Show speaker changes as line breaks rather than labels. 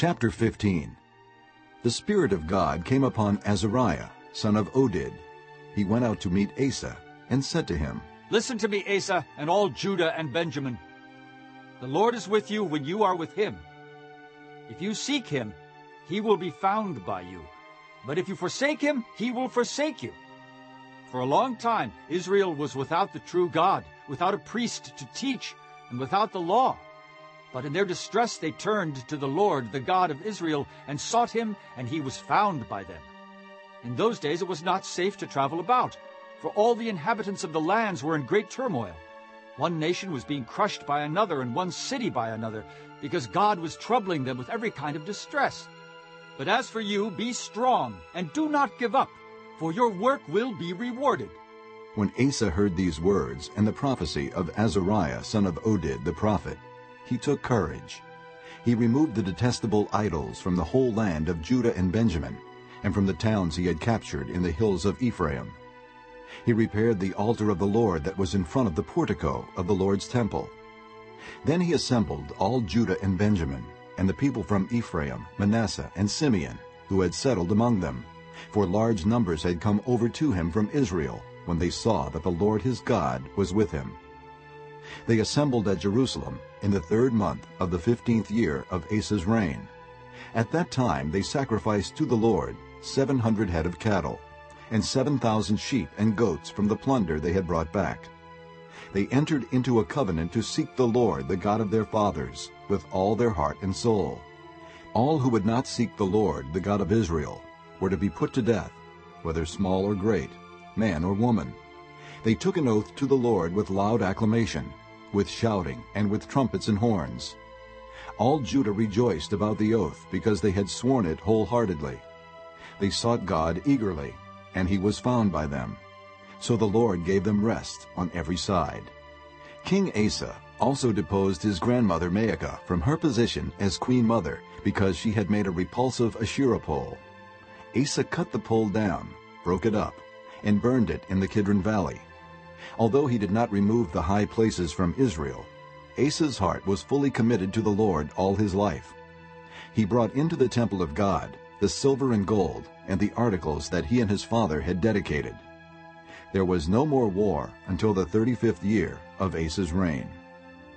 Chapter 15 The Spirit of God came upon Azariah, son of Oded. He went out to meet Asa, and said to him,
Listen to me, Asa, and all Judah and Benjamin. The Lord is with you when you are with him. If you seek him, he will be found by you. But if you forsake him, he will forsake you. For a long time Israel was without the true God, without a priest to teach, and without the law. But in their distress they turned to the Lord, the God of Israel, and sought him, and he was found by them. In those days it was not safe to travel about, for all the inhabitants of the lands were in great turmoil. One nation was being crushed by another, and one city by another, because God was troubling them with every kind of distress. But as for you, be strong, and do not give up, for your work will be rewarded.
When Asa heard these words and the prophecy of Azariah son of Oded the prophet, he took courage. He removed the detestable idols from the whole land of Judah and Benjamin, and from the towns he had captured in the hills of Ephraim. He repaired the altar of the Lord that was in front of the portico of the Lord's temple. Then he assembled all Judah and Benjamin, and the people from Ephraim, Manasseh, and Simeon, who had settled among them, for large numbers had come over to him from Israel when they saw that the Lord his God was with him. They assembled at Jerusalem in the third month of the fifteenth year of Asa's reign. At that time they sacrificed to the Lord seven hundred head of cattle, and seven thousand sheep and goats from the plunder they had brought back. They entered into a covenant to seek the Lord, the God of their fathers, with all their heart and soul. All who would not seek the Lord, the God of Israel, were to be put to death, whether small or great, man or woman. They took an oath to the Lord with loud acclamation, with shouting, and with trumpets and horns. All Judah rejoiced about the oath, because they had sworn it wholeheartedly. They sought God eagerly, and he was found by them. So the Lord gave them rest on every side. King Asa also deposed his grandmother Maacah from her position as queen mother because she had made a repulsive Asherah pole. Asa cut the pole down, broke it up, and burned it in the Kidron Valley. Although he did not remove the high places from Israel, Asa's heart was fully committed to the Lord all his life. He brought into the temple of God the silver and gold and the articles that he and his father had dedicated. There was no more war until the thirty-fifth year of Asa's reign.